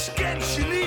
skin.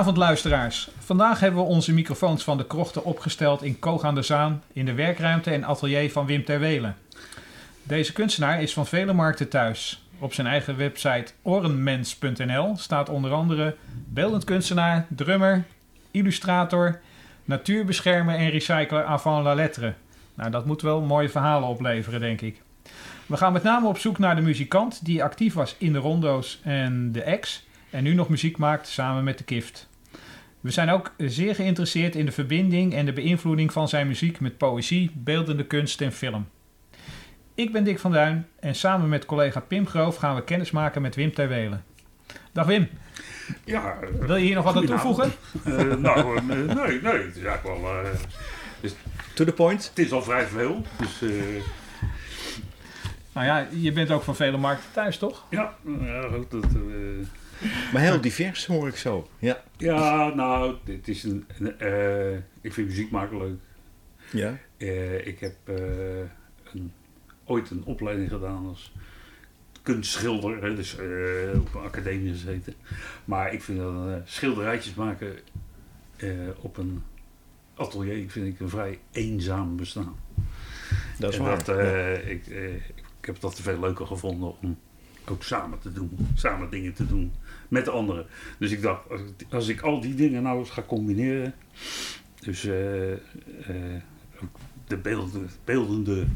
Goedenavond luisteraars. Vandaag hebben we onze microfoons van de krochten opgesteld in Koog aan de Zaan in de werkruimte en atelier van Wim Terwelen. Deze kunstenaar is van vele markten thuis. Op zijn eigen website orenmens.nl staat onder andere beeldend kunstenaar, drummer, illustrator, natuurbeschermer en recycler avant la lettre. Nou, dat moet wel mooie verhalen opleveren, denk ik. We gaan met name op zoek naar de muzikant die actief was in de rondo's en de ex en nu nog muziek maakt samen met de Kift. We zijn ook zeer geïnteresseerd in de verbinding en de beïnvloeding van zijn muziek met poëzie, beeldende kunst en film. Ik ben Dick van Duin en samen met collega Pim Groof gaan we kennis maken met Wim Terwelen. Dag Wim, Ja, wil je hier nog wat aan toevoegen? eh, nou, eh, nee, nee, het is eigenlijk wel. eh, To the point. het is al vrij veel. Dus eh, Nou ja, je bent ook van vele markten thuis, toch? ja, nou ja, goed, dat, eh, Maar heel divers hoor ik zo. Ja. ja, nou, het is een. een, eh, ik vind muziek maken leuk. Ja. Eh, ik heb eh, een, ooit een opleiding gedaan als kunstschilder, hè, dus eh, op een academie gezeten. Maar ik vind dat eh, schilderijtjes maken eh, op een atelier vind ik een vrij eenzaam bestaan. Dat is en waar. dat, eh, ik, eh, ik heb dat veel leuker gevonden om ook samen te doen, samen dingen te doen met de anderen. Dus ik dacht, als ik, als ik al die dingen nou eens ga combineren, dus eh, eh, ook de beelden, beeldende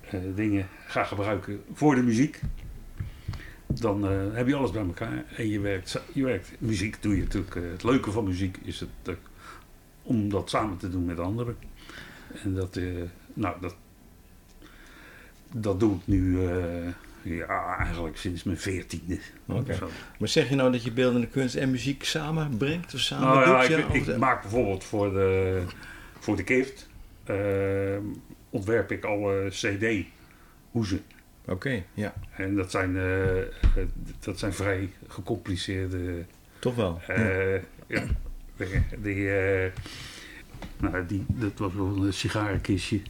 eh, dingen ga gebruiken voor de muziek, dan heb je alles bij elkaar en je werkt, je werkt. Muziek doe je natuurlijk. het leuke van muziek is het om dat samen te doen met anderen. En dat, nou, dat, dat doe ik nu eh, ja, eigenlijk sinds mijn veertiende. Oké. Zo. Maar zeg je nou dat je beeldende kunst en muziek samenbrengt? Of samen Nou ja, doet? ik, ja? ik maak bijvoorbeeld voor de, voor de Kift eh, ontwerp ik alle CD-hoezen. Oké, ja. En dat zijn, eh, dat zijn vrij gecompliceerde Toch wel. ja. eh, ja, dingen. Die, nou, die, dat was wel een sigarenkistje.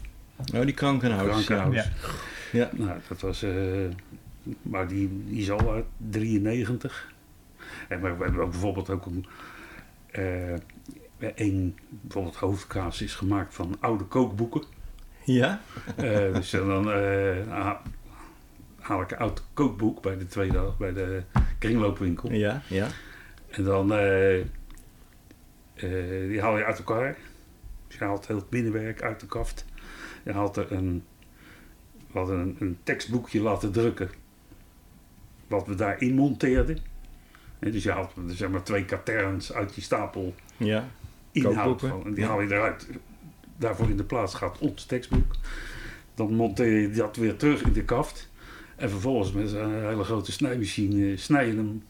Nou, die krankenhuis. Krankenhuis. Ja. Ja. Nou, dat was. eh, maar die, die is al uit 93. En maar we hebben ook bijvoorbeeld ook een. eh een bijvoorbeeld hoofdkaas is gemaakt van oude kookboeken. Ja? Eh, dus dan eh, ha- haal ik een oud kookboek bij de tweede bij de kringloopwinkel. Ja, ja. En dan eh, eh, die haal je uit elkaar. Dus je haalt heel het binnenwerk uit de kaft. Je er een, hadden een, een tekstboekje laten drukken. Wat we daarin monteerden. Hè, dus je haalt zeg maar twee katerns uit die stapel Ja. inhoud. Van, en die Ja. haal je eruit. Daarvoor in de plaats gaat ons tekstboek. Dan monteer je dat weer terug in de kaft. En vervolgens met een hele grote snijmachine snij je hem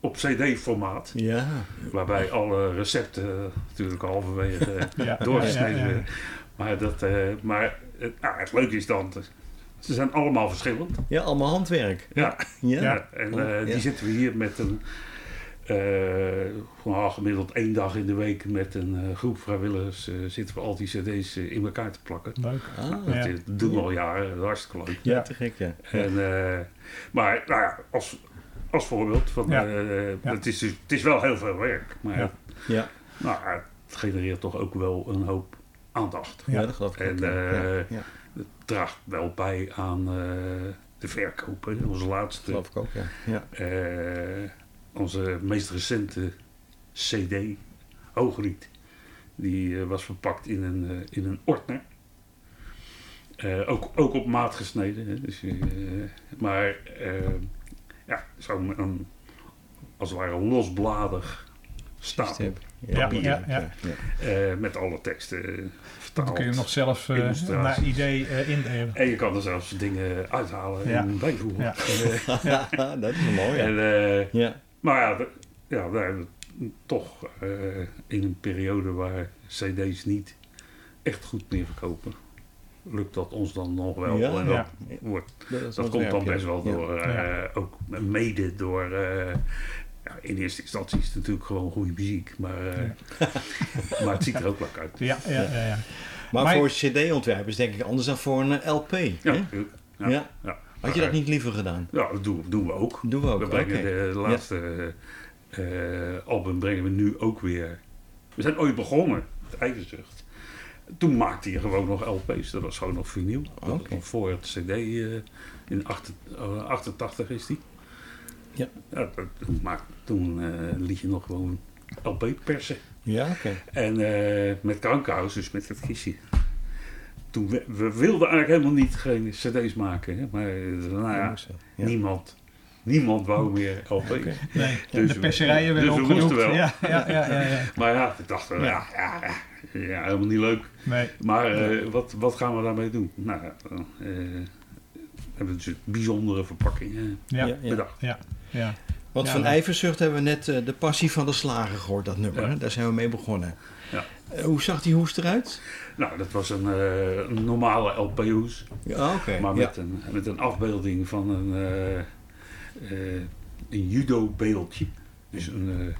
op cd-formaat. Ja. Waarbij alle recepten natuurlijk halverwege Ja, doorgesneden ja, ja, ja. werden. Maar, dat, eh, maar nou, het leuke is dan, ze zijn allemaal verschillend. Ja, allemaal handwerk. Ja, Ja. ja. en eh, die Ja. zitten we hier met een, eh, gewoon gemiddeld één dag in de week met een eh, groep vrijwilligers, eh, zitten we al die cd's in elkaar te plakken. Leuk. Ah, Dat, Ja. eh, doen we al jaren, dat is hartstikke leuk. ja, te gek, ja. En, eh, maar nou ja, als, als voorbeeld, van, Ja. eh, Ja. het, is, dus- het is wel heel veel werk, maar Ja. Ja, nou, het genereert toch ook wel een hoop aandacht. ja. dat geloof ik En, eh. Het draagt wel bij aan eh, de verkoop. hè. Onze laatste, geloof ik ook, ja. ja. eh, onze meest recente CD, Hoogriet, die eh, was verpakt in een, eh, in een Ortner. Eh, ook, ook op maat gesneden. Hè. Dus, eh, maar eh, ja, zo'n een, als het ware losbladig stapel. Ja, papier, ja, ja. eh, met alle teksten eh, vertaald. Dan kun je hem nog zelf eh, naar idee eh, indelen. En je kan er zelfs dingen uithalen Ja. en bijvoegen. Ja. En, eh, dat is wel mooi, ja. en, eh, Ja, maar ja, we- ja, we hebben toch eh, in een periode waar cd's niet echt goed meer verkopen, lukt dat ons dan nog wel. Ja, en dat, ja. wordt, dat, komt dan best wel Ja. door, eh, Ja. ook mede door... eh, ja, in eerste instantie is het natuurlijk gewoon goede muziek, maar, eh, maar het ziet er ook leuk uit. Ja, ja, ja. ja. Maar, Maar- voor cd-ontwerpers denk ik anders dan voor een LP. Ja, ja. Ja. ja. Had je dat niet liever gedaan? Ja, dat doen, doen we ook. Doen we ook. We de laatste eh, album brengen we nu ook weer. We zijn ooit begonnen met Ijverzucht. Toen maakte je gewoon nog LP's. Dat was gewoon nog vinyl. Dat was Oké. nog voor het CD. eh, in acht- eh, 88 is die. Ja. dat- toen maak, toen eh, liet je nog gewoon LP persen. Ja, oké. En eh, met Krankhuis, dus met het kistje. toen we, we wilden eigenlijk helemaal niet geen cd's maken. Hè? Maar nou ja, Ja. niemand, niemand wou meer. Oké. Nee, Dus- de perserijen dus werden moesten opgenoemd. wel. Ja, ja, ja, ja, ja. Maar ja, ik dacht, wel, ja, ja, ja, ja, helemaal niet leuk. Nee. Maar eh, wat, wat gaan we daarmee doen? Nou, eh, hebben dus bijzondere verpakkingen Ja, Ja, ja. bedacht. ja, ja. Want Ja, van maar- Ijverzucht hebben we net eh, de passie van de slager gehoord, dat nummer. Daar zijn we mee begonnen. Ja. Eh, hoe zag die hoest eruit? Nou, dat was een, eh, een normale LP-hoes. Ja, oké. Maar ja. met, een, met een afbeelding van een, eh, eh, een judo-beeldje. Dus een... eh,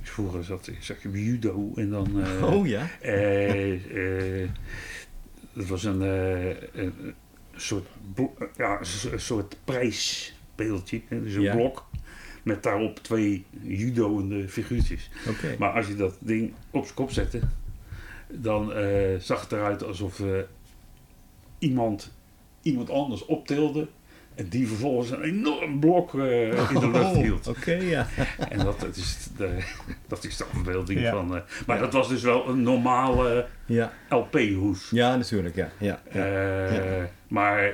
dus vroeger zat, zag je judo en dan... eh, Oh ja. eh, eh, dat was een, eh, een soort, blo- ja, een soort prijsbeeldje. Dus een Ja. blok met daarop twee judoende figuurtjes. Maar als je dat ding op zijn kop zette, dan eh, zag het eruit alsof eh, iemand, iemand anders optilde. En die vervolgens een enorm blok eh, in de lucht Oh, hield. Oké, ja. En dat, dat, is de, dat is de afbeelding Ja. van. eh, maar dat was dus wel een normale Ja, LP-hoes. ja natuurlijk, ja. ja, ja. Eh, Maar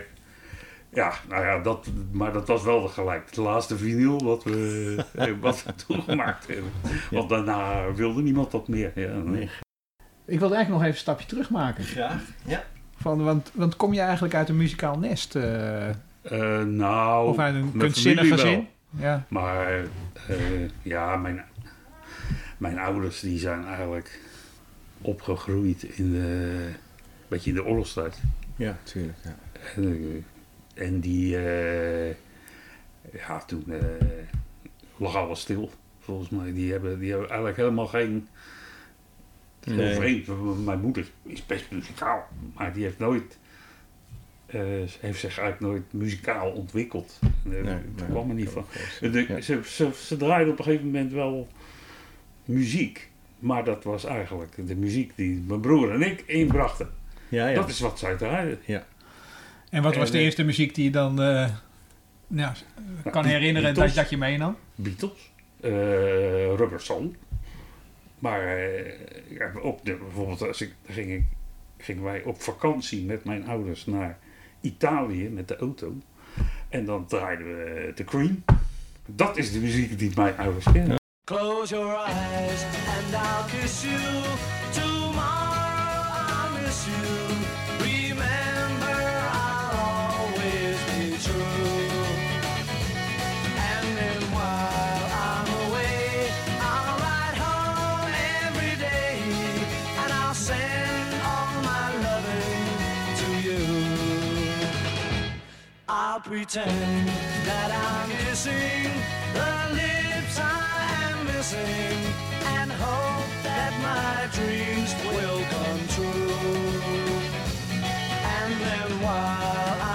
ja, nou ja, dat, maar dat was wel gelijk. Het laatste vinyl wat we, eh, wat we toen gemaakt hebben. Want daarna wilde niemand dat meer. Ja, nee. Ik wilde eigenlijk nog even een stapje terug maken. Graag. Ja. Van, want, want kom je eigenlijk uit een muzikaal nest? Eh, nou, of uit een wel. Ja. Maar eh, ja, mijn, mijn ouders die zijn eigenlijk opgegroeid in de, beetje in de oorlogstijd. Ja, tuurlijk. Ja. En, eh, en die, eh, ja, toen eh, lag alles stil, volgens mij. Die hebben, die hebben eigenlijk helemaal geen... Heel Nee. vreemd. Mijn moeder is best muzikaal, maar die heeft nooit... eh, ze heeft zich eigenlijk nooit muzikaal ontwikkeld. Uh, Nee, daar nee. kwam er niet van. Ja. De, ze, ze, ze draaiden op een gegeven moment wel muziek. Maar dat was eigenlijk de muziek die mijn broer en ik inbrachten. Ja, ja. Dat is wat zij draaiden. En wat was En, de eh, eerste muziek die je dan eh, ja, kan herinneren dat, Beatles. dat je meenam? Beatles, eh Rubber Soul. Maar eh, ja, op de, bijvoorbeeld als ik, ging ik, gingen wij op vakantie met mijn ouders naar Italië met de auto. En dan draaiden we The Cream. Dat is de muziek die mijn ouders kennen. Close your eyes and I'll kiss you. Tomorrow I'll miss you. Pretend that I'm kissing the lips I am missing and hope that my dreams will come true. And then while I'm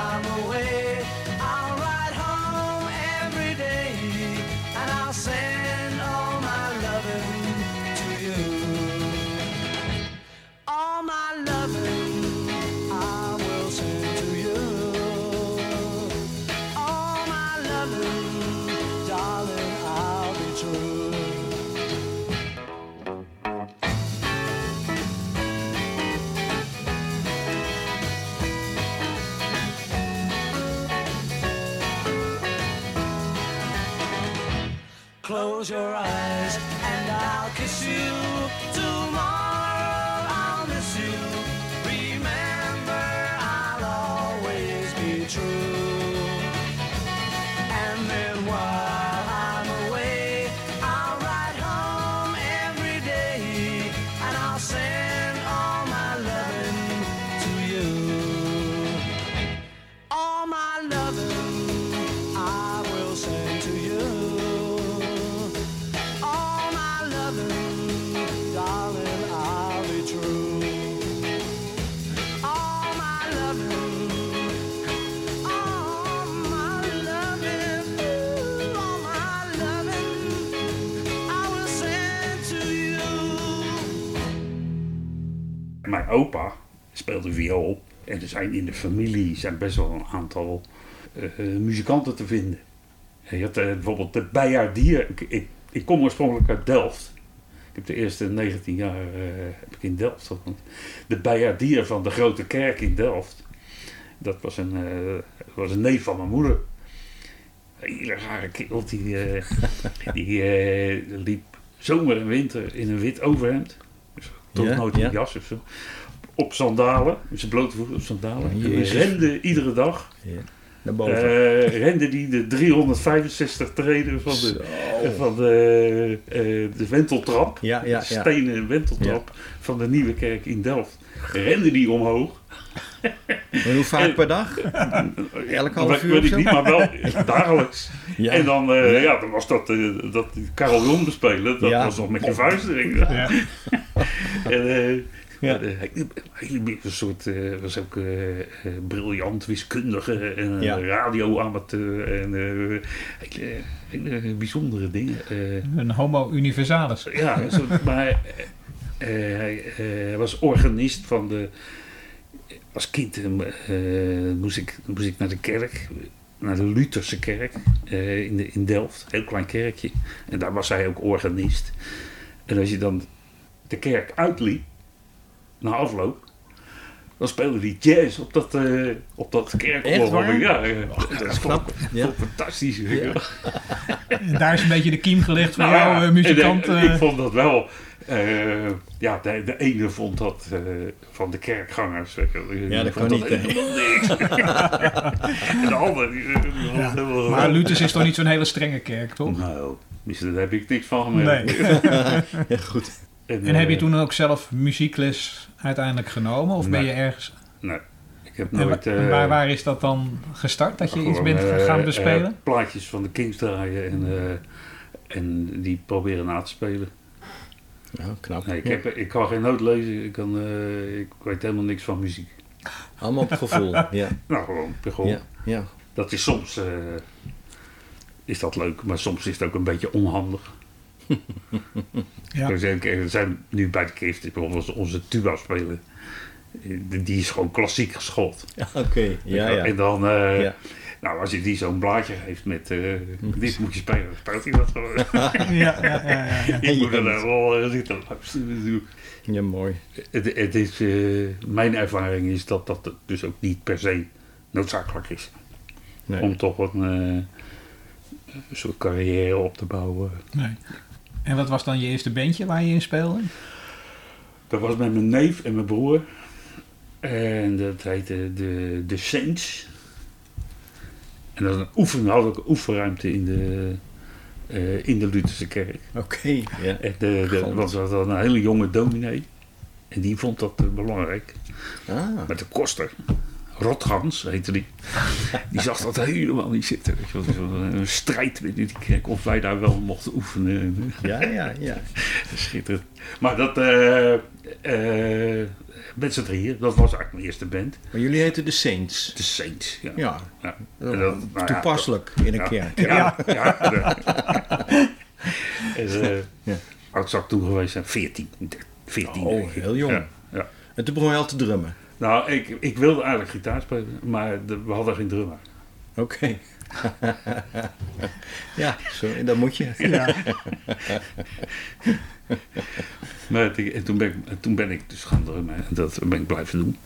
Close your eyes and I'll kiss you. Opa speelde viool. En er zijn in de familie zijn best wel een aantal eh, eh, muzikanten te vinden. En Je had eh, bijvoorbeeld de Bijaardier. Ik, ik, ik kom oorspronkelijk uit Delft. heb de eerste 19 jaar heb ik in Delft gewoond. De bijaardier van de Grote Kerk in Delft. Dat was een, was een neef van mijn moeder. Een hele rare kerel. Die, die liep zomer en winter in een wit overhemd. Dus toch Ja, nooit een ja. jas of zo. Op sandalen. Met zijn blote voeten op sandalen. En Jezus. rende iedere dag. Naar boven. eh, rende die de 365 treden van de, Zo. van de, eh, de wenteltrap. Ja, ja, de ja. stenen wenteltrap van de Nieuwe Kerk in Delft. Rende die omhoog. En hoe vaak per dag? Elk half Dat uur weet ik niet, maar wel dagelijks. Ja. En dan, eh, ja, dan was dat, eh dat bespelen. Dat Ja. was nog met je. Ja. En, eh, Ja. eh, hij- een soort, eh, was ook eh, briljant wiskundige en Ja. radioamateur en hele, hele bijzondere dingen. Een homo universalis. ja, maar hij was organist van de. Als kind moest, ik, moest ik naar de kerk, naar de Lutherse kerk in, de, in Delft, heel klein kerkje. En daar was hij ook organist. En als je dan de kerk uitliep, na afloop, dan speelde hij jazz op dat, eh op dat kerkorgel. Ja, ja. dat is toch Ja. fantastisch. Ja. En daar is een beetje de kiem gelegd van Nou jou, ja, eh, muzikant. en, eh, eh. ik vond dat wel. eh, ja, de, de ene vond dat eh, van de kerkgangers. die Ja, dat vond kan niet, helemaal niks. en de andere. Die, die Maar Luthers is toch niet zo'n hele strenge kerk, toch? Nou, misschien daar heb ik niks van gemerkt. Nee. Ja, goed. En heb je eh, toen ook zelf muziekles uiteindelijk genomen? Of ben je ergens... Nee, ik heb En nooit. wa- eh, waar, waar is dat dan gestart? Dat je iets bent eh, gaan bespelen? plaatjes van de Kings draaien en, eh, en die proberen na te spelen. Ja, knap. Nee, ik, heb, ik kan geen noot lezen, ik, kan, eh, ik weet helemaal niks van muziek. Allemaal op gevoel. Ja, Nou, gewoon, gewoon ja, ja. Dat is soms eh, is dat leuk, maar soms is het ook een beetje onhandig. Ja. Dus zijn nu bij de Kift, bijvoorbeeld onze tuba spelen. Die is gewoon klassiek geschot. Ja, Oké, ja, ja. En dan, eh, Ja. nou, als je die zo'n blaadje geeft met eh, dit moet je spelen, dan speelt hij dat gewoon. Ja, ja, ja, ja, ja. Ik moet er dan wel eh, zitten luisteren. Ja, mooi. Het, het is, mijn ervaring is dat dat dus ook niet per se noodzakelijk is. Nee. Om toch een, eh, een soort carrière op te bouwen. Nee. En wat was dan je eerste bandje waar je in speelde? Dat was met mijn neef en mijn broer. En dat heette de, de Saints. En dat was een oefen, hadden ook een oefenruimte in de, eh, in de Lutherse kerk. Oké, ja. En de, de, Goed. was dat een hele jonge dominee. En die vond dat eh, belangrijk. Ah, Met de koster. Rotgans heette die. Die zag dat helemaal niet zitten. Weet je. Zo'n, Een strijd binnen die kerk. Of wij daar wel mochten oefenen. ja, ja, ja. Schitterend. Maar dat, eh eh met z'n drieën, dat was eigenlijk mijn eerste band. Maar jullie heten de Saints. De Saints. Ja. Ja, Ja. dat En dat- nou ja, toepasselijk in een kerk. Ja, ja. en, eh, Ja. Oud ik toen geweest zijn, 14. 14 Oh, heel jong. En toen begon je al te drummen. Nou, ik, ik wilde eigenlijk gitaar spelen, maar de- we hadden geen drummer. Oké. ja, zo, dat moet je. Ja. Maar het- en toen, ben ik, en toen ben ik dus gaan drummen en dat ben ik blijven doen.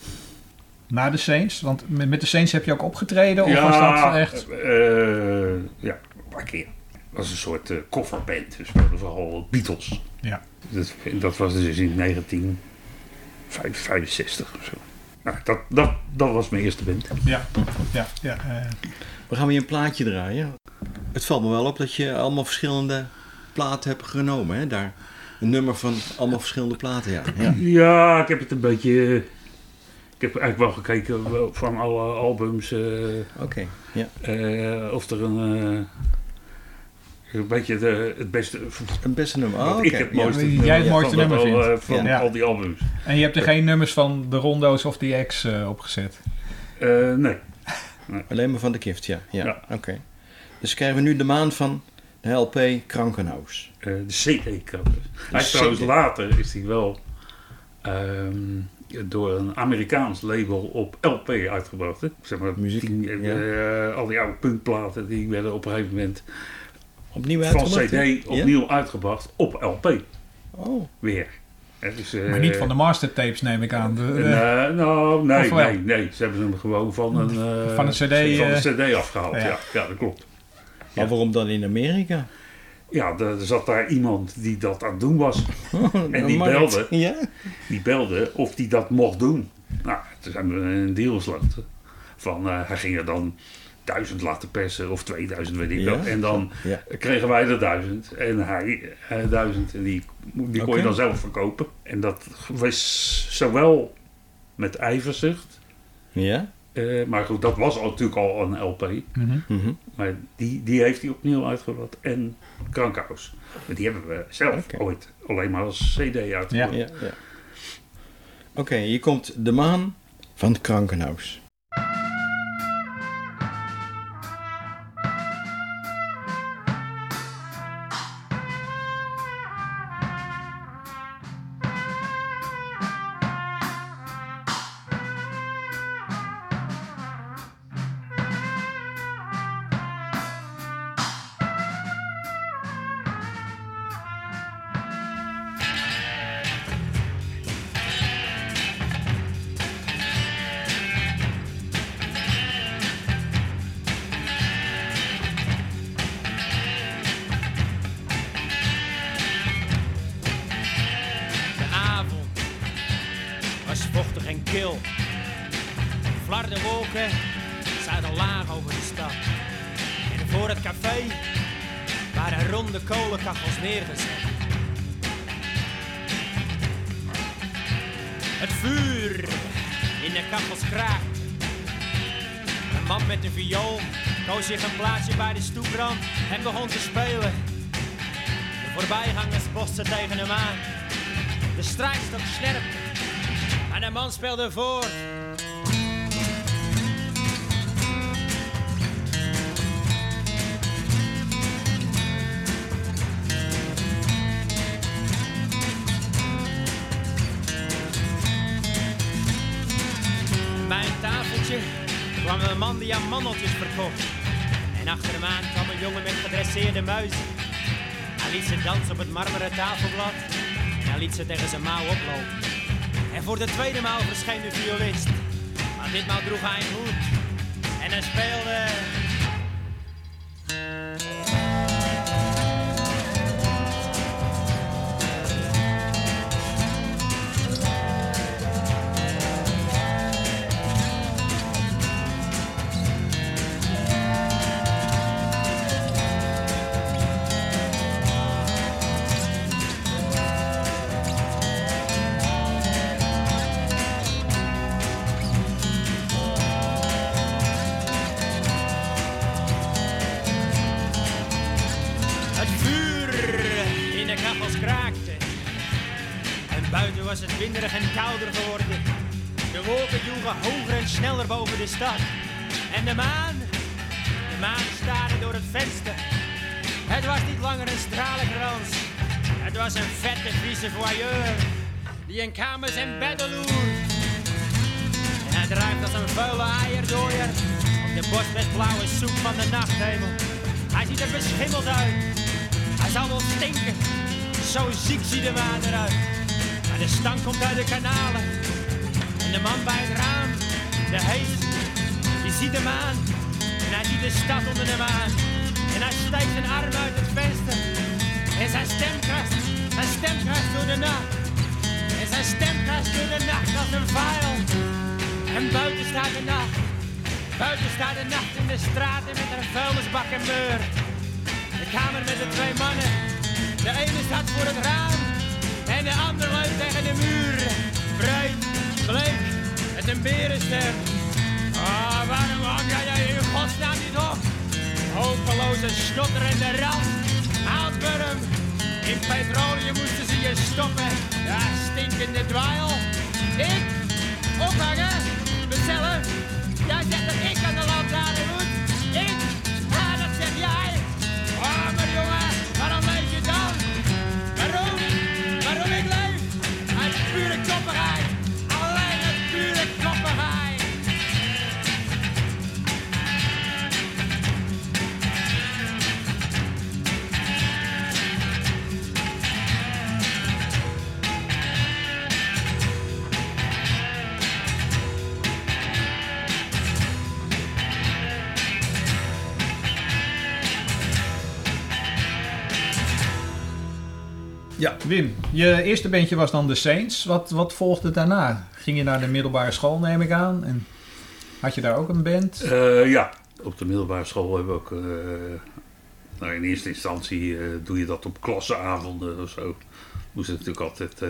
Na de Saints? Want met met de Saints heb je ook opgetreden? Of was dat echt... eh, ja, een paar keer. Het was een soort eh kofferband. We speelden vooral Beatles. Ja. Dat, dat was dus in 1965 of zo. Nou, dat, dat, dat was mijn eerste band. Ja, ja, ja. eh, We gaan weer een plaatje draaien. Het valt me wel op dat je allemaal verschillende platen hebt genomen. Hè? Daar een nummer van allemaal verschillende platen. Ja. ja. Ja, ik heb het een beetje... Ik heb eigenlijk wel gekeken wel van alle albums eh, Oké. Ja. eh, of er een... een beetje de, het beste... Een beste nummer. Oh, ik oké. het Ja. mooiste Jij het nummer mooiste nummer vindt. eh, van Ja. al die albums. En je hebt er geen nummers van de Rondo's of de X eh, opgezet? Eh, nee. Alleen maar van de gift, ja. ja. Ja. Oké. Dus krijgen we nu de maan van de LP Krankenhuis. Eh, de CD-krabbers. Hij is CD. trouwens later is hij wel ehm, door een Amerikaans label op LP uitgebracht. Hè? Zeg maar, Muziek, die, ja. al die oude punkplaten die werden op een gegeven moment Opnieuw van uitgebracht? CD opnieuw uitgebracht op LP. Oh, weer. Dus, eh, Maar niet van de mastertapes neem ik aan. De- de- Nee, nou, nee, nee, nee. Ze hebben hem gewoon van een, eh, Van een CD, Van eh, een CD afgehaald, ja. ja. ja. dat klopt. maar waarom dan in Amerika? Ja, er zat daar iemand die dat aan het doen was. En die belde, Ja? die belde of die dat mocht doen. Nou, toen zijn we een deal gesloten. Van, eh, hij ging er dan duizend laten persen of 2000, weet ik Ja. wel. En dan Ja. kregen wij er duizend en hij eh, duizend. En die, die kon je dan zelf verkopen. En dat was zowel met ijverzucht. Ja? eh, maar goed, dat was al, natuurlijk al een LP. Mhm. Mhm. Maar die, die heeft hij opnieuw uitgebracht. En Krankhuis. Maar die hebben we zelf ooit alleen maar als CD uitgebracht. Ja, ja. Oké, hier komt De Maan van het Krankenhuis. Die aan mandeltjes verkocht. En achter hem aan kwam een jongen met gedresseerde muizen. Hij liet ze dansen op het marmeren tafelblad. En hij liet ze tegen zijn mouw oplopen. En voor de tweede maal verscheen de violist. Maar ditmaal droeg hij een hoed. En hij speelde... De voor het raam en de ander leunt tegen de muur. Breed, bleek, met een berenster. Ah, waarom hang jij in godsnaam niet op? Hopeloze snotterende rand. Houtburm. In petroleum moesten ze je stoppen. Ja, stinkende dweil. Ik? Ophangen? Mezelf? Jij zegt dat ik aan de lantaarn moet? Ja. Wim, je eerste bandje was dan The Saints. Wat, wat volgde daarna? Ging je naar de middelbare school, neem ik aan? En had je daar ook een band? Eh, ja, op de middelbare school hebben we ook... eh, nou, in eerste instantie eh, doe je dat op klassenavonden of zo. Moest het natuurlijk altijd... eh,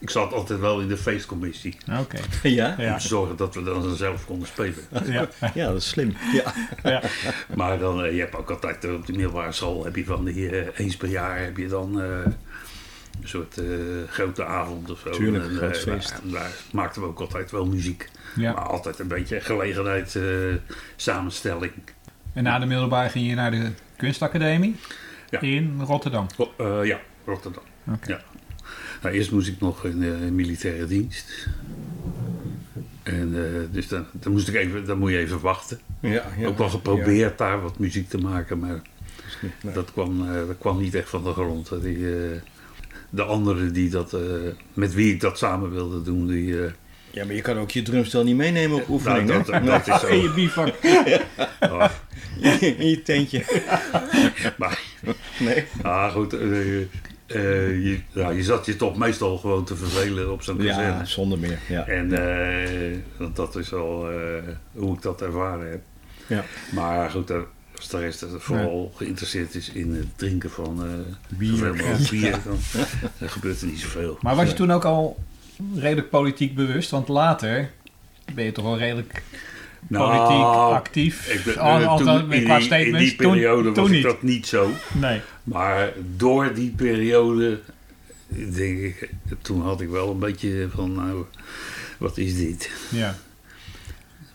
ik zat altijd wel in de feestcommissie. Oké. Ja? Ja. Om te zorgen dat we dan zelf konden spelen. Ja. Ja, dat is slim. Ja. ja. Maar dan, je hebt ook altijd op de middelbare school heb je van die eh, eens per jaar heb je dan eh, een soort eh, grote avond of zo. Tuurlijk, En, een groot eh, feest. daar- daar maakten we ook altijd wel muziek. Ja. Maar altijd een beetje gelegenheid, eh, samenstelling. En na de middelbare ging je naar de kunstacademie Ja. in Rotterdam. Ja, Rotterdam. Ja. Nou, eerst moest ik nog in militaire dienst. En eh, dus dan, dan, moest ik even, dan moet je even wachten. Ja, ja. ook wel geprobeerd daar wat muziek te maken, maar Nee. dat, kwam, eh, dat kwam niet echt van de grond. Die, eh, de anderen die dat, eh, met wie ik dat samen wilde doen, die... eh, Ja, maar je kan ook je drumstel niet meenemen op nou, oefeningen. dat, dat is In je zo. bivak. Ah, in je tentje. maar, Nee. ah, goed, eh, je, ja, je zat je toch meestal gewoon te vervelen op zo'n kazerne. Ja, zonder meer. Ja. En want dat is wel hoe ik dat ervaren heb. Ja. Maar goed, als de rest vooral geïnteresseerd is in het drinken van eh Bier. bier, dan, dan gebeurt er niet zoveel. Maar was je toen ook al redelijk politiek bewust? Want later ben je toch wel redelijk politiek actief. Nou, ik ben- Al- eh, toen, in, qua die, in die periode toen was niet. ik dat niet zo. Nee. Maar door die periode, denk ik, toen had ik wel een beetje van, nou, wat is dit? Ja.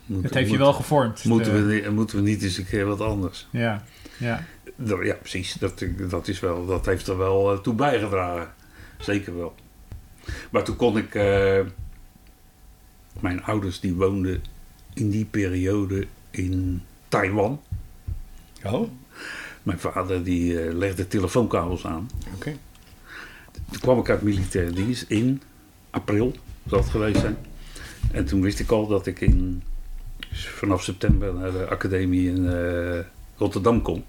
Moet- Het heeft je wel gevormd. Moeten de- we, niet- moeten we niet eens een keer wat anders? Ja. Ja. Ja, precies. Dat, dat, is wel, dat heeft er wel eh, toe bijgedragen. Zeker wel. Maar toen kon ik... eh, mijn ouders die woonden in die periode in Taiwan. Oh, Mijn vader die eh, legde telefoonkabels aan. oké. Toen kwam ik uit militaire dienst in april, zal het geweest zijn. En toen wist ik al dat ik in, vanaf september naar de academie in eh, Rotterdam kon.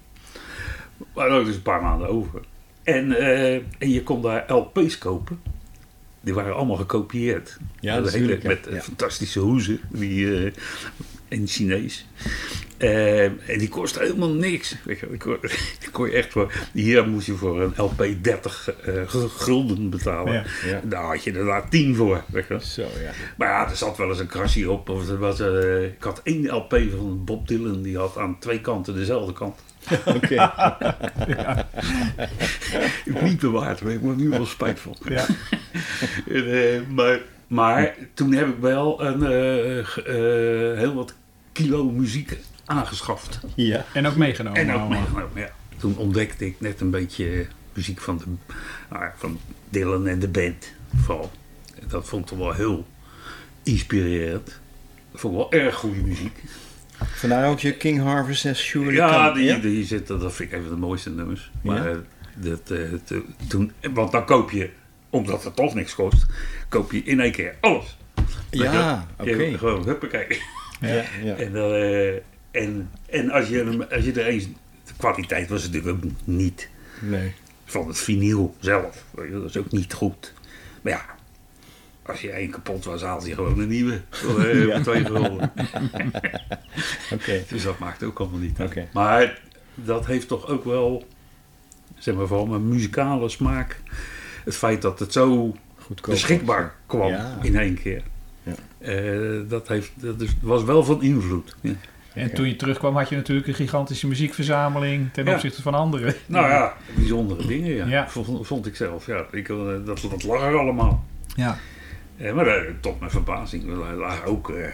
Maar ook dus een paar maanden over. En, eh, en je kon daar LP's kopen. Die waren allemaal gekopieerd. Ja, Met hele, natuurlijk, ja. Met eh, Ja. fantastische hoezen. Die, in Chinees. Eh, en die kostte helemaal niks. Weet je, kon, je echt voor. Hier moest je voor een LP 30 eh, gu- gulden betalen. Ja. Ja. Daar had je er daar 10 voor. Weet je. Zo, ja. Maar ja, er zat wel eens een krasje op. Of er was, eh, ik had één LP van Bob Dylan. Die had aan twee kanten dezelfde kant. Oké. Ik niet bewaard, maar ik er nu wel spijt van. Ja. En, maar, maar toen heb ik wel een, heel wat kilo muziek aangeschaft. Ja. En ook meegenomen. En ook allemaal. meegenomen, ja. Toen ontdekte ik net een beetje muziek van, de, nou ja, van Dylan en de band. Vooral. Dat vond ik toch wel heel inspirerend. Dat vond ik wel erg goede muziek. Vandaar ook je King Harvest en Surely Ja, die, die zitten, dat vind ik even de mooiste nummers. Maar Ja? eh, dat, eh, toen, want dan koop je, omdat het toch niks kost, koop je in één keer alles. Ja, oké. je- Gewoon, huppakee. Ja, ja. En, dan, eh, en, en als, je, als je er eens... De kwaliteit was natuurlijk ook niet Nee. van het vinyl zelf. Dat is ook niet goed. Maar ja, als je één kapot was, haalde je gewoon een nieuwe. Eh, Ja. voor twee gulden. Oké. Dus dat maakt ook allemaal niet uit. Maar dat heeft toch ook wel, zeg maar, vooral mijn muzikale smaak. Het feit dat het zo Goedkoop. beschikbaar kwam Ja. in één keer. Ja. Eh, dat, heeft, dat is, was wel van invloed. Ja. En toen je terugkwam had je natuurlijk een gigantische muziekverzameling ten Ja. opzichte van anderen. Nou ja, bijzondere dingen, ja. Ja. Vond, vond ik zelf. Ja, ik, eh, dat, dat lag er allemaal. Ja. Eh, maar eh, tot mijn verbazing er lagen ook eh,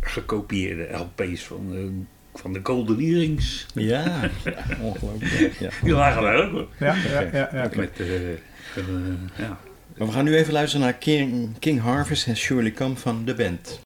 gekopieerde LP's van, eh, van de Golden Earrings. Ja, ja ongelooflijk. Ja. Die lagen daar ook. hoor. Ja, ja, ja, ja. Met, ja. Maar we gaan nu even luisteren naar King, Harvest en Surely Come van de band.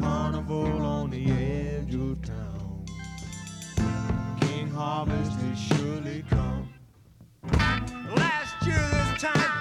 Carnival on the edge of town. King Harvest is surely come. Last year this time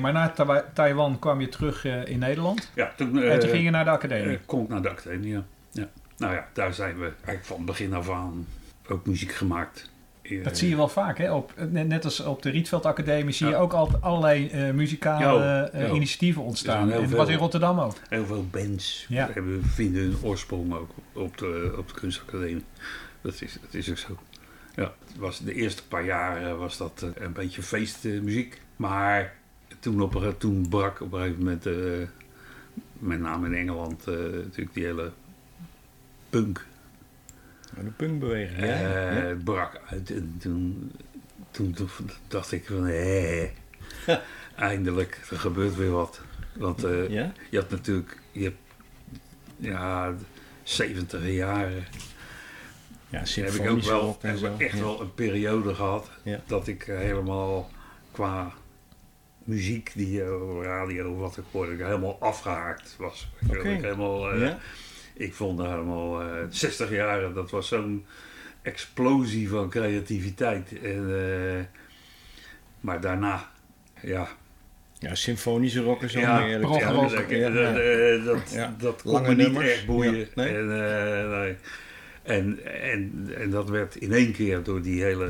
Maar na Taiwan kwam je terug eh, in Nederland. Ja, toen, en toen eh, ging je naar de academie. eh, kom ik naar de academie, ja. ja. Nou ja, daar zijn we eigenlijk van begin af aan ook muziek gemaakt. Dat zie je wel vaak, hè? Op, net, net als op de Rietveld Academie zie je ook altijd allerlei muzikale initiatieven ontstaan. En dat was in. Rotterdam ook. Heel veel bands Ja. hebben, vinden hun oorsprong ook op de, op de kunstacademie. Dat is, dat is ook zo. Ja, het was de eerste paar jaar was dat een beetje feestmuziek. Maar toen, op, toen brak op een gegeven moment, eh, met name in Engeland, eh, natuurlijk die hele punk. De punkbeweging, ja. eh, ja. Het brak uit. En toen, toen, toen dacht ik van, hé, eindelijk, er gebeurt weer wat. Want Ja? je had natuurlijk, je hebt, ja, 70 jaren Ja, heb ik ook wel, echt ja. wel een periode gehad Ja. dat ik helemaal qua muziek die eh, op radio wat ik hoorde, ik helemaal afgehaakt was. Ik, ik helemaal, eh, Ja? ik vond daar helemaal eh 60 jaar, dat was zo'n explosie van creativiteit. En, eh, maar daarna, ja, Ja, symfonische rock is ja, meer eerlijk. prog ja, rock. dat, Ja, dat, ja. eh, dat, Ja. dat kon Lange me niet nummers. echt boeien. Nee. En, eh, nee. En, en, en dat werd in één keer door die hele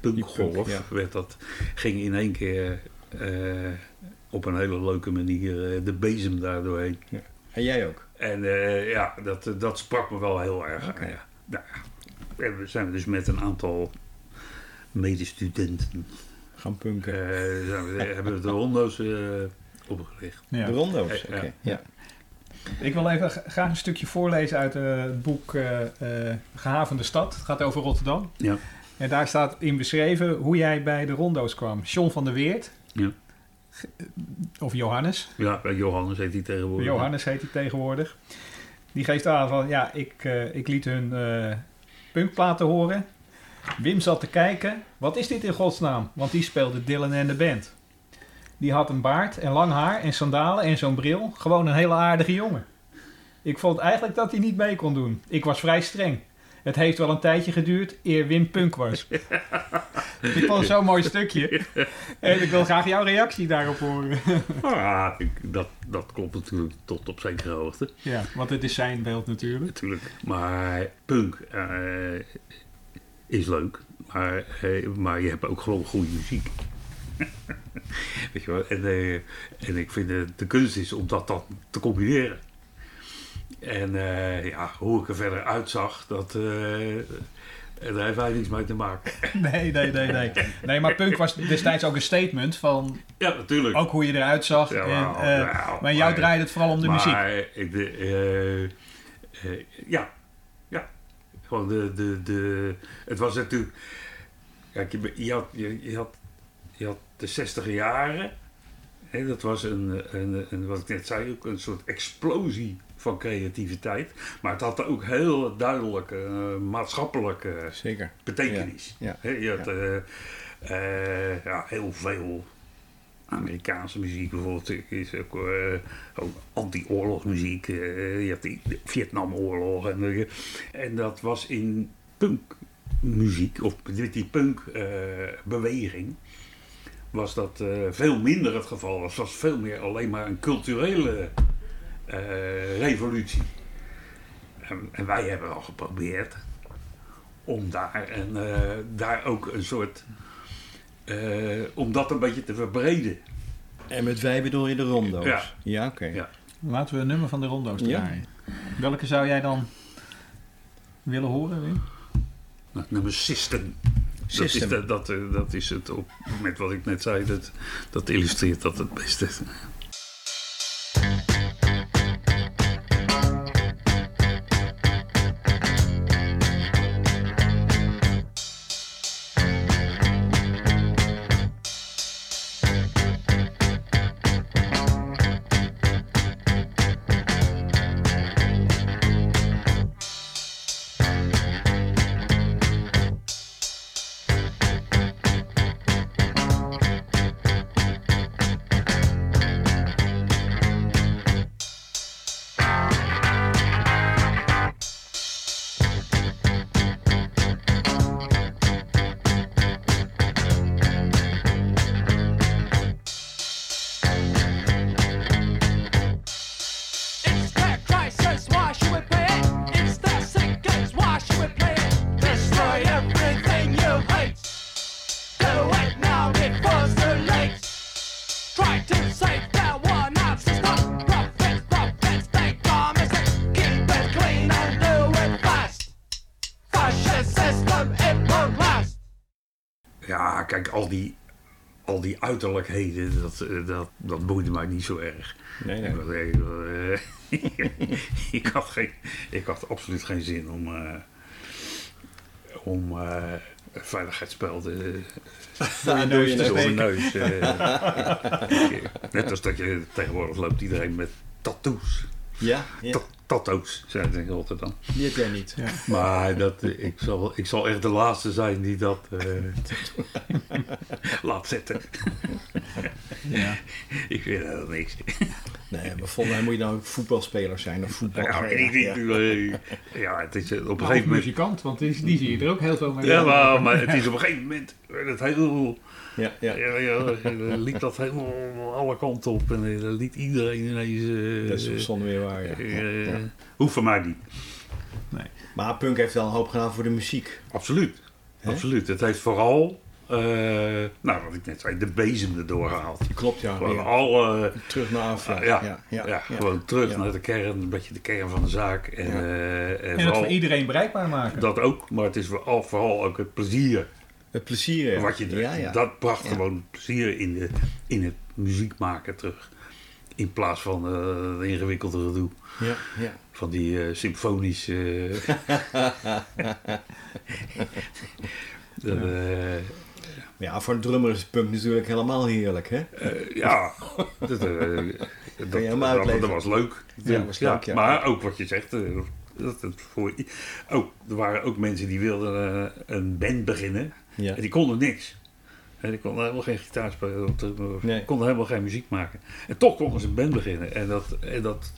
punkgolf, werd dat, ging in één keer eh, op een hele leuke manier eh, de bezem daar doorheen. En jij ook? En eh, ja, dat, dat sprak me wel heel erg. Ja. Nou, ja. We zijn dus met een aantal medestudenten Gaan punken. eh, zijn we, hebben we de rondo's eh, opgericht. Ja. De rondo's, Ja. oké. Ja. Ik wil even graag een stukje voorlezen uit eh, het boek eh eh, Gehavende Stad. Het gaat over Rotterdam. Ja. En daar staat in beschreven hoe jij bij de rondo's kwam. John van der Weert. Ja. Of Johannes. Ja, bij Johannes heet hij tegenwoordig. Johannes heet hij tegenwoordig. Die geeft aan van, ja, ik, eh, ik liet hun eh punkplaten horen. Wim zat te kijken. Wat is dit in godsnaam? Want die speelde Dylan en de band. Die had een baard en lang haar en sandalen en zo'n bril. Gewoon een hele aardige jongen. Ik vond eigenlijk dat hij niet mee kon doen. Ik was vrij streng. Het heeft wel een tijdje geduurd eer Wim punk was. ik vond het zo'n mooi stukje. En ik wil graag jouw reactie daarop horen. Ah, ik, dat, dat klopt natuurlijk tot op zekere hoogte. ja, want het is zijn beeld natuurlijk. Natuurlijk. Maar punk eh, is leuk. Maar, eh, maar je hebt ook gewoon goede muziek. Weet je wel? En, eh, en ik vind de kunst is om dat dan te combineren. En eh, ja, hoe ik er verder uitzag, dat, eh, daar heeft wij niets mee te maken. Nee, nee, nee, nee. Nee, maar punk was destijds ook een statement van Ja, natuurlijk. ook hoe je eruit zag. Ja, en, wel, eh, maar jou maar- draaide het vooral om de muziek. Maar ik, de, ja, ja. Gewoon de, de, de, het was natuurlijk, kijk, je, je, had, je, je had, je had de 60 jaren. Hè, dat was een, een, een, wat ik net zei, ook een soort explosie van creativiteit. Maar het had ook heel duidelijke eh, maatschappelijke Zeker. betekenis. Ja, je had eh, eh, ja, heel veel Amerikaanse muziek bijvoorbeeld is ook, eh, ook anti-oorlogsmuziek. je had die de Vietnamoorlog en, en dat was in punkmuziek of met die punkbeweging was dat veel minder het geval. Het was veel meer alleen maar een culturele revolutie. En, en wij hebben al geprobeerd om daar, en, eh, daar ook een soort. eh, om dat een beetje te verbreden. En met wij bedoel je de rondo's? Ja. Ja, oké. Ja. Laten we een nummer van de rondo's Ja. draaien. Welke zou jij dan willen horen, Wim? Nou, nummer System. System. Dat is, dat, eh, dat is het op, met wat ik net zei, dat, dat illustreert dat het beste. Uiterlijkheden, dat, eh, dat, dat boeide mij niet zo erg. Nee, nee. Ik, was, eh, ik, had geen, ik had absoluut geen zin om, eh, om eh, een veiligheidsspel te, door mijn neus. eh. Net als dat je tegenwoordig loopt iedereen met tattoos. Ja, ja, Tattoos, zijn ze in Rotterdam. die heb jij niet. Maar dat, ik, zal, ik zal echt de laatste zijn die dat eh, laat zetten. Ja. Ik vind dat niks. Nee, maar volgens mij moet je dan ook voetbalspeler zijn of voetballer. Ja, ik ja. niet, ja, het is eh, op een Of gegeven moment. muzikant, want die, die zie je er ook heel veel mee. Ja, maar, maar het is op een gegeven moment. Het heel, Ja, ja. ja, ja, dan liep dat helemaal alle kanten op en eh, dan liet iedereen ineens. eh, Dat is zonder weer waar, ja. eh, Ja. Hoeft voor mij niet. Maar punk heeft wel een hoop gedaan voor de muziek. Absoluut. Absoluut. Het heeft vooral, eh, nou wat ik net zei, de bezem erdoor gehaald. Klopt, ja. Gewoon weer. alle, Terug naar af. Ja, ja, ja, ja, ja, ja. gewoon terug Ja. naar de kern, een beetje de kern van de zaak. En, Ja. eh, en En het vooral voor iedereen bereikbaar maken. dat ook, maar het is vooral, vooral ook het plezier Het plezier, wat je ja, ja. Dat bracht gewoon plezier in, de, in het muziek maken terug. In plaats van eh de ingewikkelde gedoe Ja, ja. van die eh symfonische. dat, eh, Ja, voor een drummer is punk natuurlijk helemaal heerlijk, hè? ja, dat, dat, was leuk. Ja, was leuk, ja. Maar ook wat je zegt, dat het voor, ook, er waren ook mensen die wilden een band beginnen. Ja. En die konden niks. En die konden helemaal geen gitaar spelen. eh, Nee. konden helemaal geen muziek maken. En toch konden ze een band beginnen. En dat, en dat,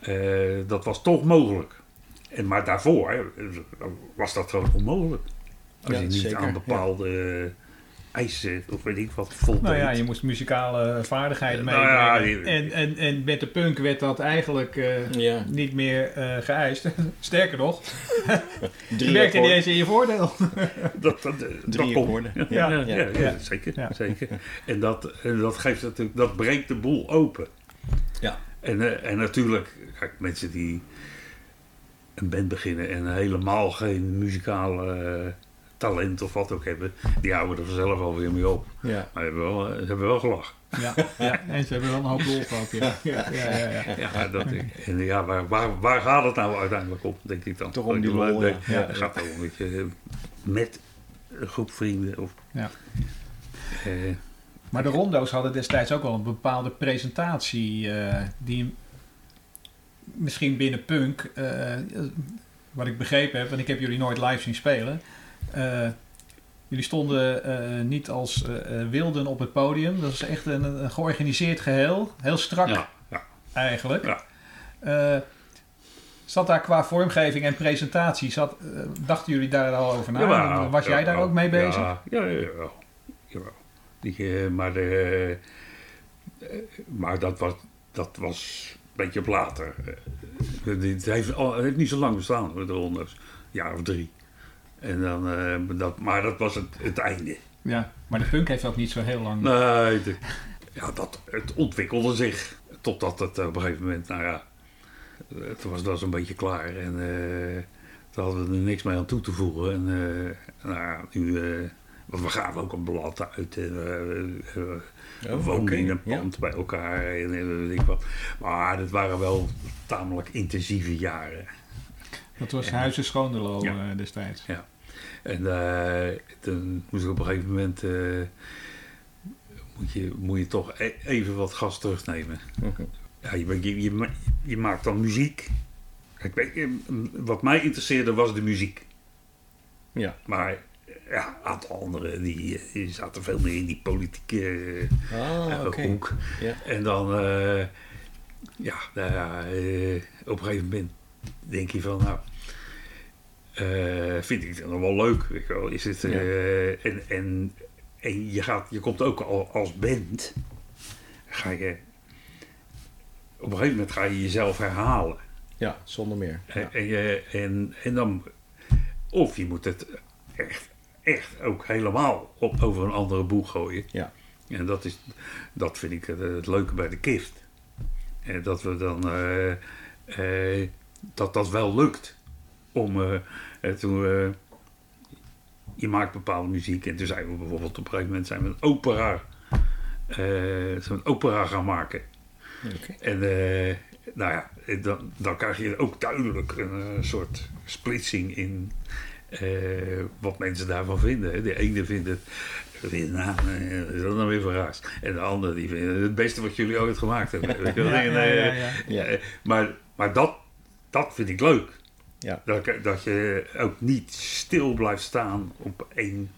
eh, dat was toch mogelijk. en, maar daarvoor hè, was dat gewoon onmogelijk. Als Ja, je niet zeker, aan bepaalde eisen of weet ik wat voldeed. Nou ja, je moest muzikale vaardigheden Nou ja, die- en, en, en met de punk werd dat eigenlijk eh, Ja, niet meer eh, geëist. Sterker nog, je drie werkte niet eens in je voordeel. Dat, dat, dat, Drie. Ja, Ja, ja, ja. ja, Ja. zeker. Ja. zeker. En, dat, en dat geeft natuurlijk, dat breekt de boel open. Ja. En, eh, en natuurlijk, kijk, mensen die een band beginnen en helemaal geen muzikale talent of wat ook hebben, die houden er vanzelf alweer mee op. Ja. Maar hebben wel, ze hebben wel gelachen. Ja, ja, en ze hebben wel een hoop lol gehad. Ja. Ja, ja, ja, ja. Ja, dat, en ja, waar, waar, waar gaat het nou uiteindelijk om, denk ik dan? Toch om die lol, nee, ja. Ja. Het gaat wel een beetje eh, met een groep vrienden. Of, Ja. eh, Maar de rondo's hadden destijds ook wel een bepaalde presentatie eh, die misschien binnen punk, eh, wat ik begrepen heb, want ik heb jullie nooit live zien spelen. Eh, jullie stonden eh, niet als eh, wilden op het podium. Dat is echt een, een georganiseerd geheel. Heel strak ja, ja. eigenlijk. Ja. Zat daar qua vormgeving en presentatie, zat, dachten jullie daar al over na? Jawel, Was jij daar ook mee bezig? Ja, ja, ja, maar, maar dat, was, dat was een beetje op later. Het heeft, al, het heeft niet zo lang bestaan, de rondes. Een jaar of drie. En dan, eh, dat, maar dat was het, het einde. Ja, maar de punk heeft ook niet zo heel lang. Nee, de- ja, dat, het ontwikkelde zich. Totdat het op een gegeven moment, nou ja, het was, dat een beetje klaar. En eh toen hadden we er niks meer aan toe te voegen. En eh, nou ja, nu, eh, want we gaven ook een blad uit. En, eh, eh, we Oh, in een ja. pand bij elkaar. En, en weet ik wat. Maar dat waren wel tamelijk intensieve jaren. Dat was Huizen Schoonderlo Ja. eh, destijds. En eh, toen moest ik op een gegeven moment... eh, moet, je, moet je toch e- even wat gas terugnemen. Ja, je, bent- je, je, je maakt dan muziek. Eh, wat mij interesseerde was de muziek. Ja. Maar ja, een aantal anderen die, die zaten veel meer in die politieke Ah, oké. hoek. Ja. En dan, eh, ja, nou ja eh, op een gegeven moment denk je van, nou, vind ik het nog wel leuk, weet je wel. Is het, eh, en, en, en je, gaat, je komt ook al als band, ga je, op een gegeven moment ga je jezelf herhalen. Ja, zonder meer. Ja. En, en, je- en, en dan, of je moet het echt, echt ook helemaal op, over een andere boeg gooien. Ja. En dat, is, dat vind ik het, het leuke bij de kift. En dat we dan, eh, eh, dat dat wel lukt. Om, eh, toen, eh, je maakt bepaalde muziek en toen zijn we bijvoorbeeld op een gegeven moment zijn we een opera, zijn we een opera gaan maken. En eh, nou ja, dan, dan krijg je ook duidelijk een soort splitsing in wat mensen daarvan vinden. De ene vindt het, nou, is dat nou weer verraast. En de andere die vindt het het beste wat jullie ooit gemaakt hebben. Ja, ja, ja, Maar, maar dat, dat vind ik leuk. Ja. Dat, dat je ook niet stil blijft staan op één...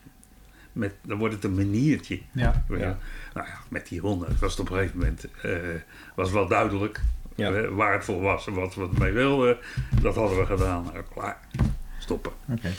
Met, dan wordt het een maniertje. Ja. Nou ja, met die honden was het op een gegeven moment eh, was wel duidelijk Ja. eh, waar het voor was en wat we ermee wilden. Dat hadden we gedaan. Nou, klaar. Stoppen. Oké.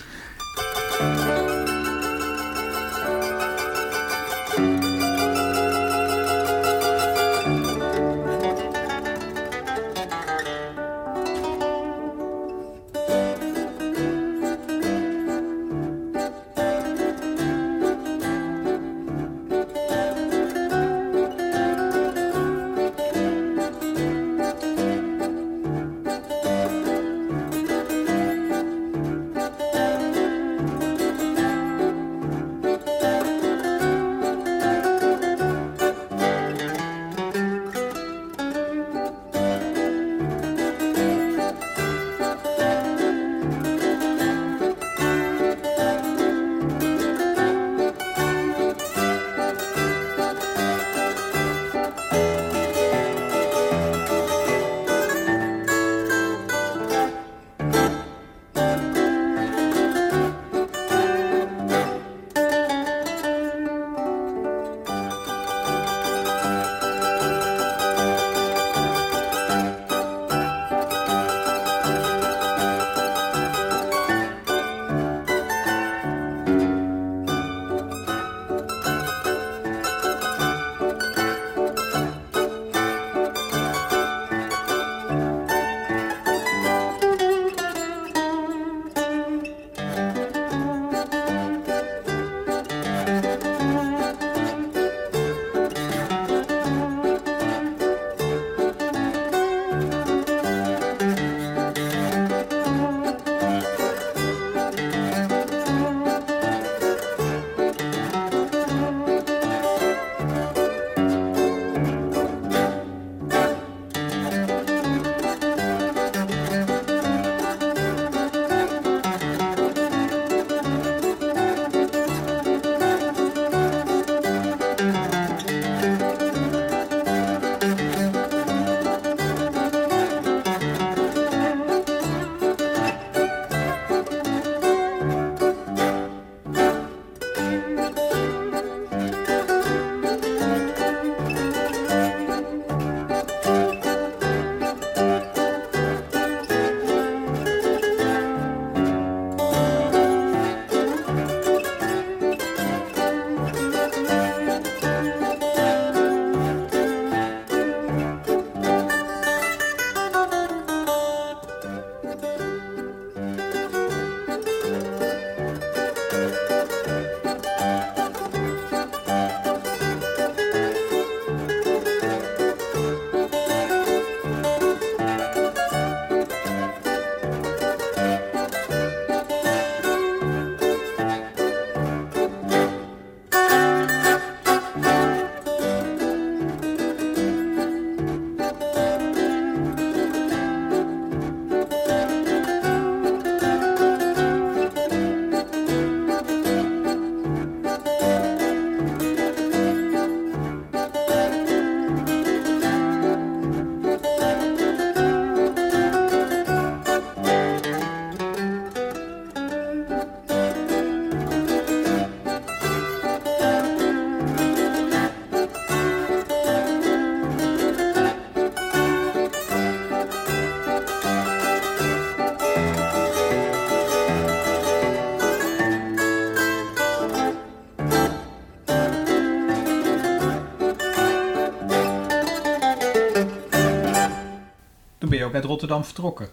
Ben je ook uit Rotterdam vertrokken.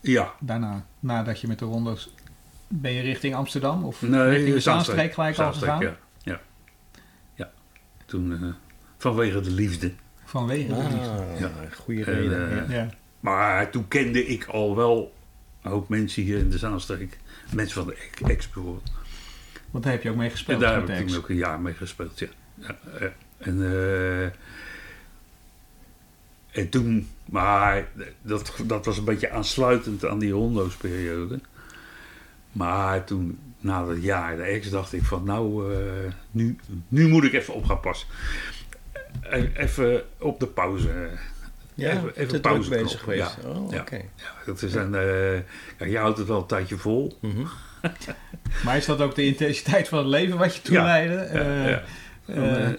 Ja, Daarna, nadat je met de rondo's... Ben je richting Amsterdam? Of nee, richting de Zaanstreek. Gelijk al gegaan? Ja, ja. ja. Toen, eh, vanwege de liefde. Vanwege de liefde. Ah, Ja. goede En, reden. eh, ja. Ja. Maar toen kende ik al wel een hoop mensen hier in de Zaanstreek. Mensen van de ex- bijvoorbeeld. Want daar heb je ook mee En gespeeld daar met heb ik ook een jaar mee gespeeld, ja. ja, ja. En, eh, en toen, maar dat, dat was een beetje aansluitend aan die hondo's periode. Maar toen, na dat jaar, de ex, dacht ik van nou, eh, nu, nu moet ik even op gaan passen. E- Even op de pauze. Ja, even, pauze bezig knoppen, geweest. Ja, Oh, ja. oké. ja, dat is een, eh, ja, je houdt het wel een tijdje vol. Mhm. Maar is dat ook de intensiteit van het leven wat je toen Ja. leidde? Ja, Eh,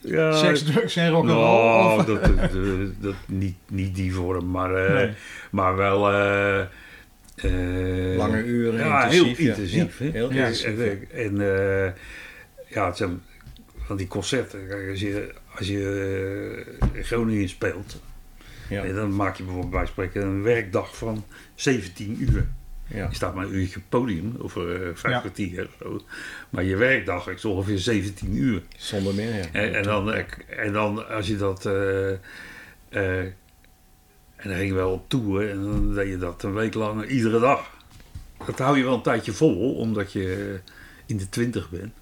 ja. seks, drugs en rock'n'roll? Nou, of- dat, dat, dat, niet, niet die vorm, maar, eh, Nee. maar wel... eh, eh, Lange uren, Ja, intensief. heel intensief. Ja, heel Ja. intensief. En, en eh, ja, het zijn van die concerten. Kijk, als je, als je in Groningen speelt, Ja. dan maak je bijvoorbeeld bij spreken een werkdag van 17 uur. Ja. Je staat maar een uurtje podium, of eh, vijf kwartier of zo. Maar je werkdag is ongeveer 17 uur. Zonder meer, ja. En, en, dan, en dan als je dat. eh, eh, en dan ging wel op tour en dan deed je dat een week lang iedere dag. Dat hou je wel een tijdje vol, omdat je in de twintig bent.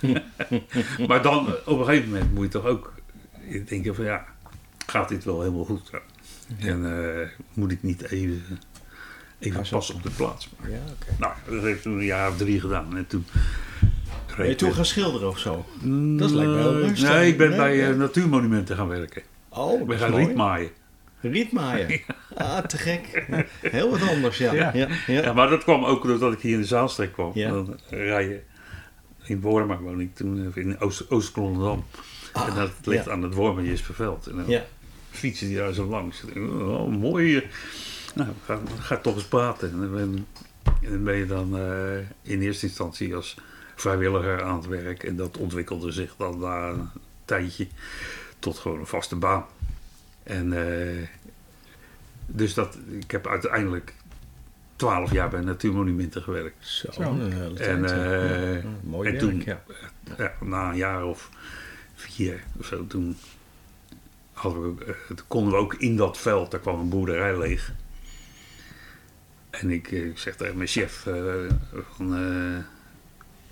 maar dan eh, op een gegeven moment moet je toch ook denken van ja, gaat dit wel helemaal goed? Ja. En eh, moet ik niet even, even Pas op. pas op de plaats maken? Ja. Nou, dat heeft toen een jaar of drie gedaan. En toen... Ben je toen gaan schilderen of zo? Dat lijkt me heel rustig. Nee, ik ben Nee, bij eh, natuurmonumenten gaan werken. Oh, Ik ben gaan mooi. rietmaaien. Rietmaaien. Ah, te gek. Heel wat anders, ja. Ja. ja. maar dat kwam ook doordat ik hier in de Zaalstreek kwam. Dan rij je in Worma woon ik toen, eh, in Oost- Oost-Klondam. en dat ligt Ah, aan het Worma Jesperveld. En dan fietsen die daar zo langs. Ik Oh, mooi. Nou, ga, ga toch eens praten. En dan ben, en dan ben je dan eh, in eerste instantie als vrijwilliger aan het werk. En dat ontwikkelde zich dan na een tijdje tot gewoon een vaste baan. En eh, dus dat, ik heb uiteindelijk twaalf jaar bij Natuurmonumenten gewerkt. Zo, een hele tijd. En, ja. eh, Ja, mooi en werk, toen- ja. Ja, na een jaar of vier of zo, toen, hadden we, toen konden we ook in dat veld, daar kwam een boerderij leeg. En ik, eh, ik zeg tegen mijn chef, eh, van, eh,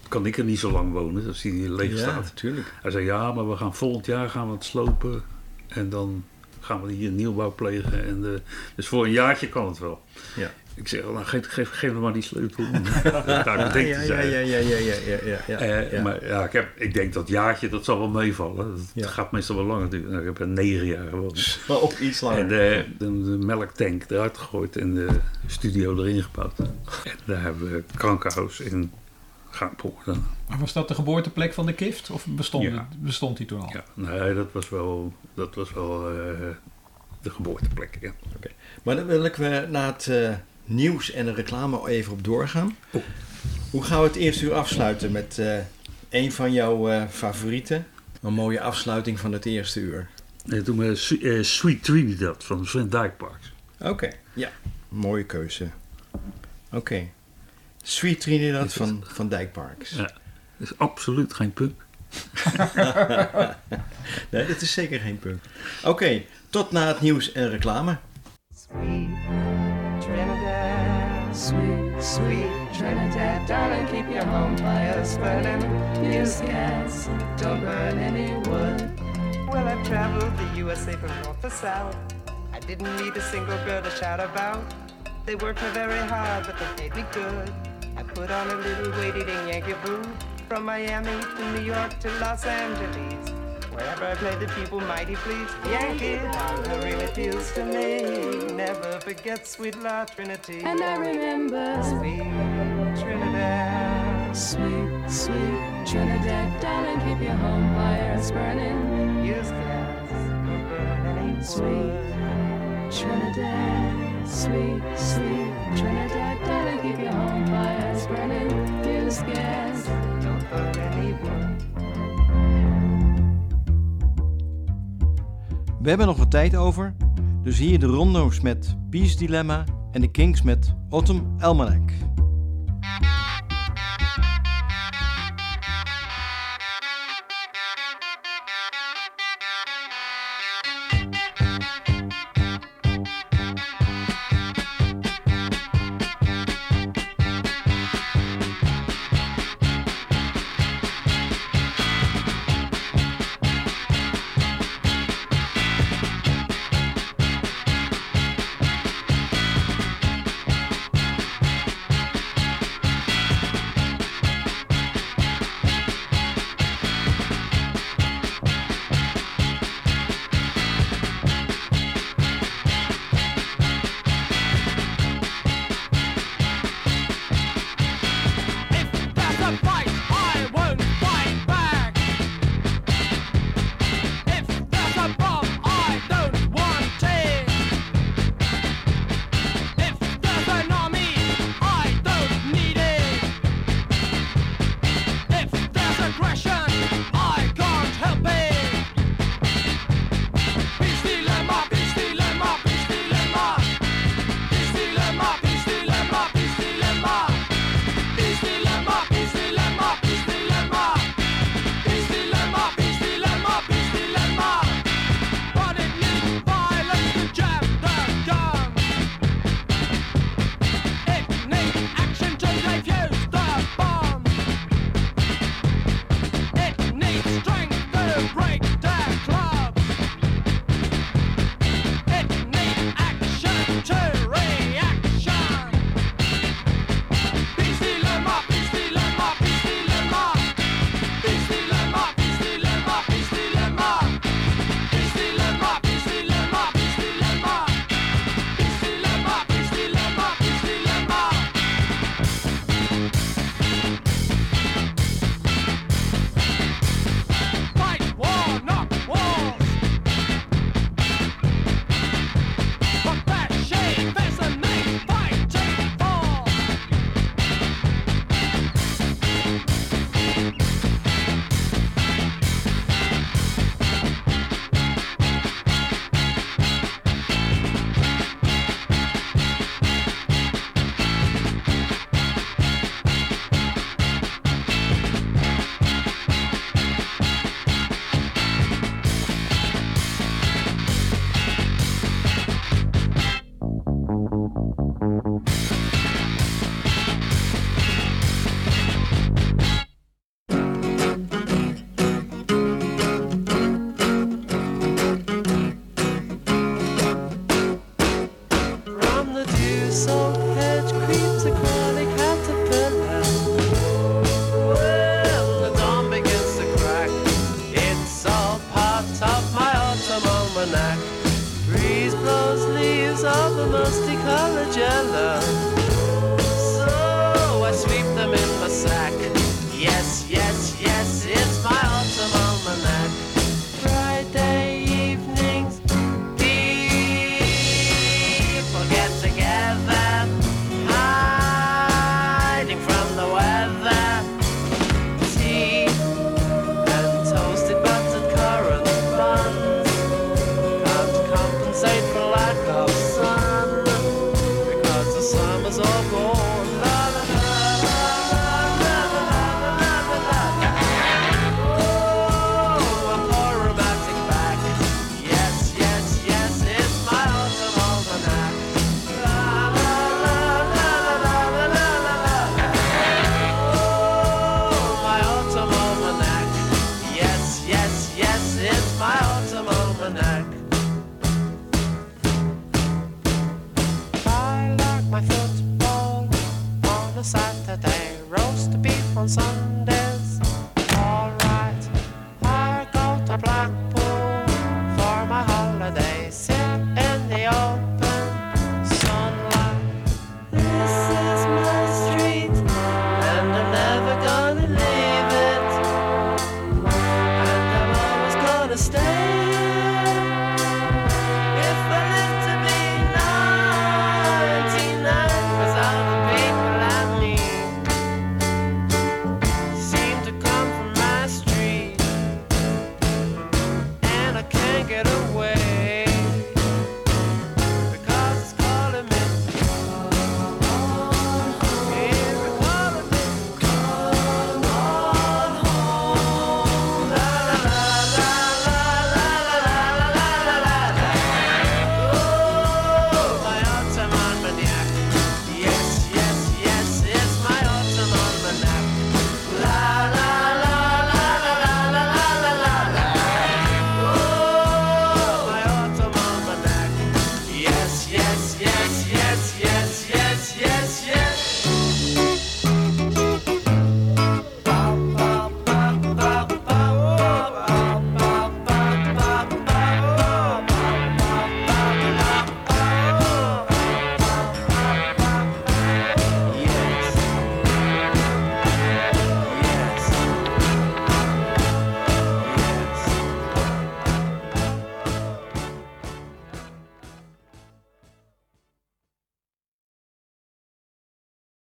kan ik er niet zo lang wonen als die leeg Ja, staat? natuurlijk. Hij zei, ja, maar we gaan volgend jaar gaan we het slopen en dan gaan we hier nieuwbouw plegen. En de, dus voor een jaartje kan het wel. Ja. Ik zeg, nou, geef, geef, geef me maar die sleutel. Daar Ja, bedenkt ja, hij ja, zei. ja, ja, ja, ja, ja, ja, ja, Eh, ja. Maar ja, ik, heb, ik denk dat jaartje, dat zal wel meevallen. Dat Ja. gaat meestal wel langer duren. Nou, ik heb er negen jaar gewoond. Maar ook iets langer. En de, de, de melktank eruit gegooid en de studio erin gebouwd. En daar hebben we het krankenhuis in gaan boren. Maar was dat de geboorteplek van de kift? Of bestond, Ja. het, bestond die toen al? Ja, nee, dat was wel, dat was wel eh, de geboorteplek. Ja. Maar dan wil ik we na het eh, nieuws en de reclame even op doorgaan. Oh. Hoe gaan we het eerste uur afsluiten met eh, een van jouw eh, favorieten? Een mooie afsluiting van het eerste uur. En toen we Su- eh, Sweet Trinidad van Sven Dijkparks. Oké, ja. Mooie keuze. Oké. Sweet Trinidad van, van Dijkparks. Ja. Dat is absoluut geen punk. Nee, dit is zeker geen punt. Oké, tot na het nieuws en reclame. Sweet sweet, sweet Trinidad, darling, keep your home fires burning. Use gas, don't burn any wood. Well, I've traveled the USA from north to south. I didn't meet a single girl to shout about. They worked me very hard, but they paid me good. I put on a little weight-eating Yankee boot from Miami to New York to Los Angeles. Wherever I play, the people mighty please. Yankee dollar really appeals to me. Never forget sweet La Trinity. And I remember Sweet Trinidad. sweet, sweet Trinidad, darling, keep your home fires burning. Use burn Sweet. Trinidad, sweet, sweet Trinidad, darling, keep your home fires burning. Use gas. Don't burn any wood. We hebben nog wat tijd over, dus hier de rondo's met Peace Dilemma en de Kings met Autumn Almanac. outside.